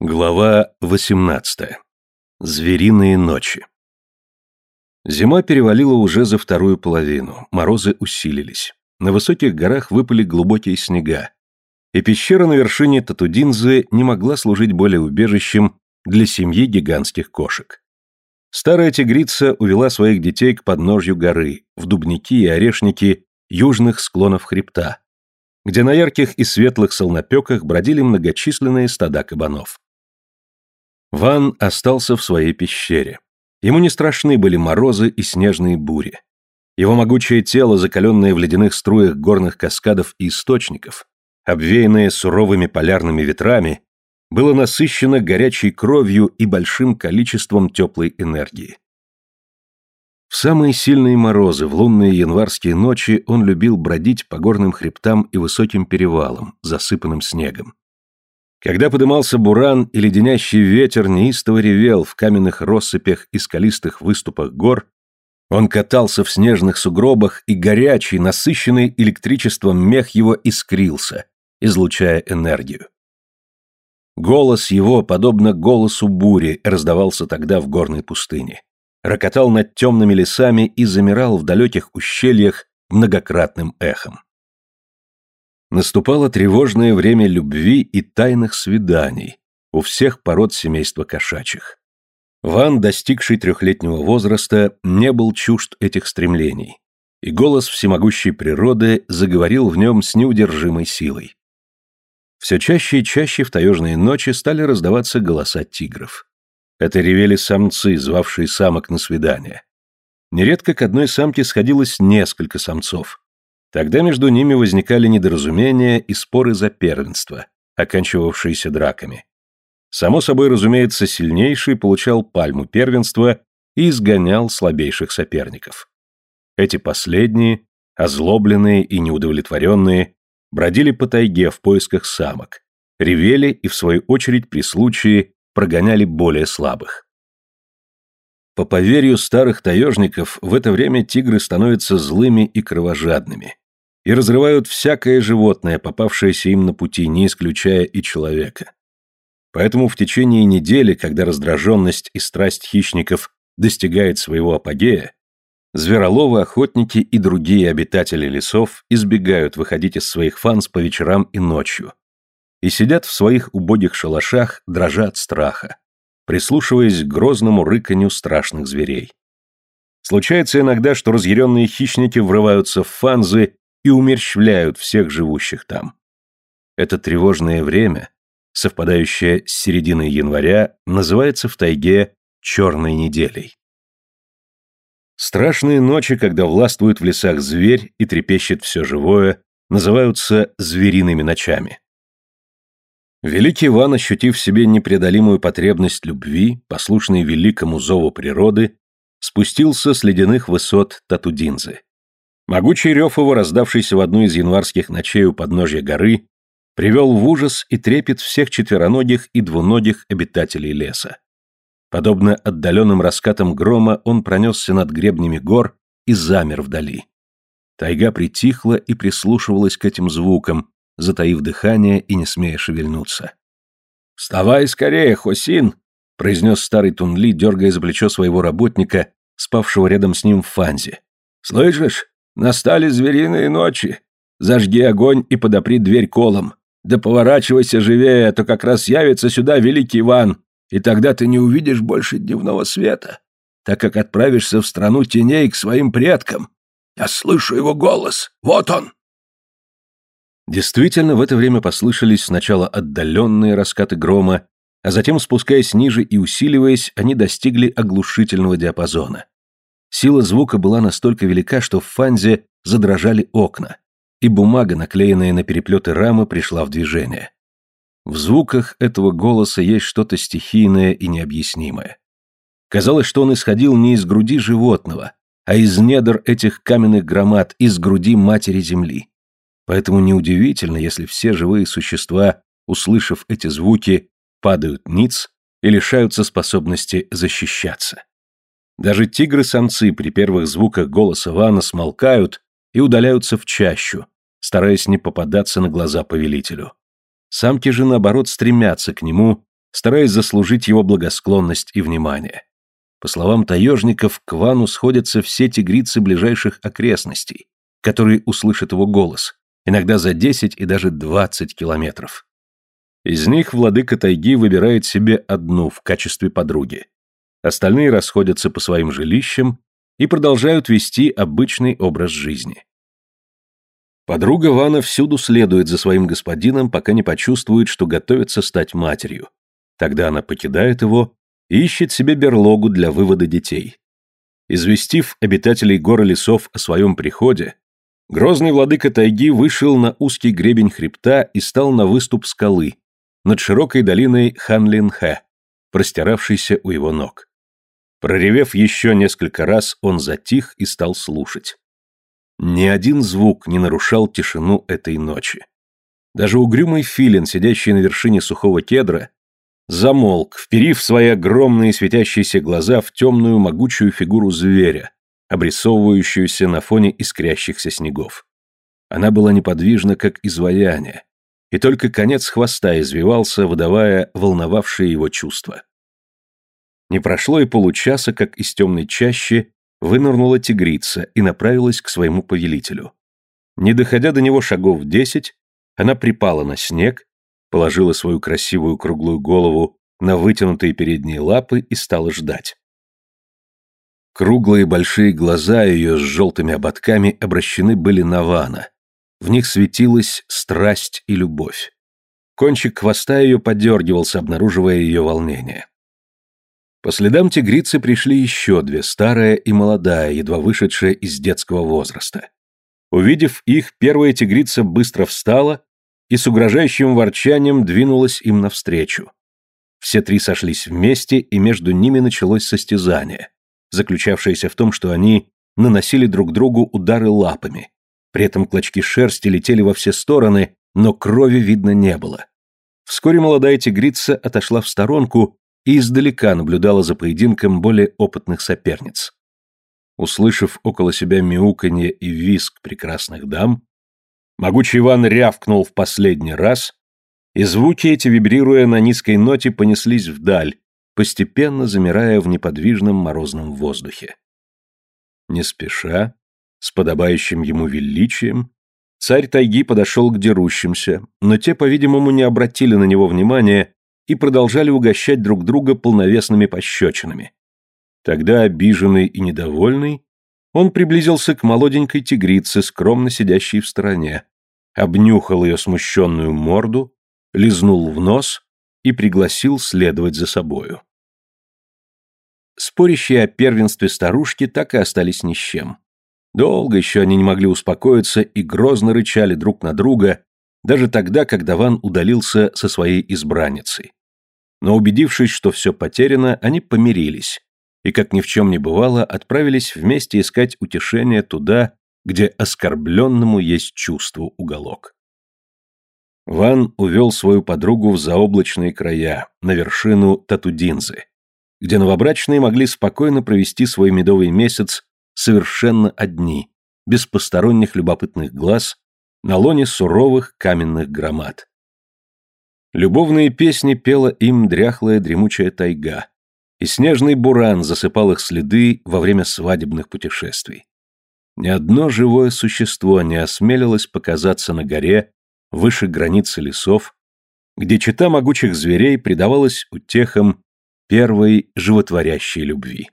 Глава 18. Звериные ночи. Зима перевалила уже за вторую половину, морозы усилились. На высоких горах выпали глубокие снега, и пещера на вершине Татудинзы не могла служить более убежищем для семьи гигантских кошек. Старая тигрица увела своих детей к подножью горы, в дубники и орешники южных склонов хребта, где на ярких и светлых солнопеках бродили многочисленные стада кабанов. Ван остался в своей пещере. Ему не страшны были морозы и снежные бури. Его могучее тело, закаленное в ледяных струях горных каскадов и источников, обвеянное суровыми полярными ветрами, было насыщено горячей кровью и большим количеством теплой энергии. В самые сильные морозы, в лунные январские ночи он любил бродить по горным хребтам и высоким перевалам, засыпанным снегом. Когда подымался буран и леденящий ветер неистово ревел в каменных россыпях и скалистых выступах гор, он катался в снежных сугробах, и горячий, насыщенный электричеством мех его искрился, излучая энергию. Голос его, подобно голосу бури, раздавался тогда в горной пустыне. Рокотал над темными лесами и замирал в далеких ущельях многократным эхом. Наступало тревожное время любви и тайных свиданий у всех пород семейства кошачьих. Ван, достигший трехлетнего возраста, не был чужд этих стремлений, и голос всемогущей природы заговорил в нем с неудержимой силой. Все чаще и чаще в таежные ночи стали раздаваться голоса тигров. Это ревели самцы, звавшие самок на свидание. Нередко к одной самке сходилось несколько самцов, Тогда между ними возникали недоразумения и споры за первенство, оканчивавшиеся драками. Само собой, разумеется, сильнейший получал пальму первенства и изгонял слабейших соперников. Эти последние, озлобленные и неудовлетворенные, бродили по тайге в поисках самок, ревели и, в свою очередь, при случае прогоняли более слабых. По поверью старых таежников, в это время тигры становятся злыми и кровожадными, и разрывают всякое животное, попавшееся им на пути, не исключая и человека. Поэтому в течение недели, когда раздраженность и страсть хищников достигает своего апогея, звероловы, охотники и другие обитатели лесов избегают выходить из своих фанс по вечерам и ночью и сидят в своих убогих шалашах, дрожа от страха, прислушиваясь к грозному рыканью страшных зверей. Случается иногда, что разъяренные хищники врываются в фанзы и умерщвляют всех живущих там. Это тревожное время, совпадающее с серединой января, называется в тайге «черной неделей». Страшные ночи, когда властвует в лесах зверь и трепещет все живое, называются «звериными ночами». Великий Иван, ощутив в себе непреодолимую потребность любви, послушный великому зову природы, спустился с ледяных высот Татудинзы. Могучий рев его, раздавшийся в одну из январских ночей у подножья горы, привел в ужас и трепет всех четвероногих и двуногих обитателей леса. Подобно отдаленным раскатам грома он пронесся над гребнями гор и замер вдали. Тайга притихла и прислушивалась к этим звукам, затаив дыхание и не смея шевельнуться. «Вставай скорее, Хосин!» — произнес старый Тунли, дергая за плечо своего работника, спавшего рядом с ним в фанзе. «Слышишь? Настали звериные ночи. Зажги огонь и подопри дверь колом. Да поворачивайся живее, а то как раз явится сюда великий Иван, и тогда ты не увидишь больше дневного света, так как отправишься в страну теней к своим предкам. Я слышу его голос. Вот он!» Действительно, в это время послышались сначала отдаленные раскаты грома, а затем, спускаясь ниже и усиливаясь, они достигли оглушительного диапазона. Сила звука была настолько велика, что в фанзе задрожали окна, и бумага, наклеенная на переплеты рамы, пришла в движение. В звуках этого голоса есть что-то стихийное и необъяснимое. Казалось, что он исходил не из груди животного, а из недр этих каменных громад, из груди матери земли. Поэтому неудивительно, если все живые существа, услышав эти звуки, падают ниц и лишаются способности защищаться. Даже тигры-самцы при первых звуках голоса Вана смолкают и удаляются в чащу, стараясь не попадаться на глаза повелителю. Самки же, наоборот, стремятся к нему, стараясь заслужить его благосклонность и внимание. По словам таежников, к Вану сходятся все тигрицы ближайших окрестностей, которые услышат его голос, иногда за 10 и даже 20 километров. Из них владыка тайги выбирает себе одну в качестве подруги. Остальные расходятся по своим жилищам и продолжают вести обычный образ жизни. Подруга Вана всюду следует за своим господином, пока не почувствует, что готовится стать матерью. Тогда она покидает его и ищет себе берлогу для вывода детей. Известив обитателей гор и лесов о своем приходе, грозный владыка тайги вышел на узкий гребень хребта и стал на выступ скалы, над широкой долиной Ханлинхэ, простиравшейся у его ног. Проревев еще несколько раз, он затих и стал слушать. Ни один звук не нарушал тишину этой ночи. Даже угрюмый филин, сидящий на вершине сухого кедра, замолк, вперив свои огромные светящиеся глаза в темную могучую фигуру зверя, обрисовывающуюся на фоне искрящихся снегов. Она была неподвижна, как изваяние, и только конец хвоста извивался, выдавая волновавшие его чувства. Не прошло и получаса, как из темной чащи вынырнула тигрица и направилась к своему повелителю. Не доходя до него шагов десять, она припала на снег, положила свою красивую круглую голову на вытянутые передние лапы и стала ждать. Круглые большие глаза ее с желтыми ободками обращены были на Вана. В них светилась страсть и любовь. Кончик хвоста ее подергивался, обнаруживая ее волнение. По следам тигрицы пришли еще две, старая и молодая, едва вышедшая из детского возраста. Увидев их, первая тигрица быстро встала и с угрожающим ворчанием двинулась им навстречу. Все три сошлись вместе, и между ними началось состязание, заключавшееся в том, что они наносили друг другу удары лапами. При этом клочки шерсти летели во все стороны, но крови видно не было. Вскоре молодая тигрица отошла в сторонку и издалека наблюдала за поединком более опытных соперниц. Услышав около себя мяуканье и виск прекрасных дам, могучий Иван рявкнул в последний раз, и звуки эти, вибрируя на низкой ноте, понеслись вдаль, постепенно замирая в неподвижном морозном воздухе. Не спеша, с подобающим ему величием, царь тайги подошел к дерущимся, но те, по-видимому, не обратили на него внимания и продолжали угощать друг друга полновесными пощечинами. Тогда, обиженный и недовольный, он приблизился к молоденькой тигрице, скромно сидящей в стороне, обнюхал ее смущенную морду, лизнул в нос и пригласил следовать за собою. Спорящие о первенстве старушки так и остались ни с чем. Долго еще они не могли успокоиться и грозно рычали друг на друга, даже тогда, когда Ван удалился со своей избранницей но убедившись, что все потеряно, они помирились и, как ни в чем не бывало, отправились вместе искать утешение туда, где оскорбленному есть чувство уголок. Ван увел свою подругу в заоблачные края, на вершину Татудинзы, где новобрачные могли спокойно провести свой медовый месяц совершенно одни, без посторонних любопытных глаз, на лоне суровых каменных громад. Любовные песни пела им дряхлая дремучая тайга, и снежный буран засыпал их следы во время свадебных путешествий. Ни одно живое существо не осмелилось показаться на горе выше границы лесов, где чита могучих зверей предавалась утехам первой животворящей любви.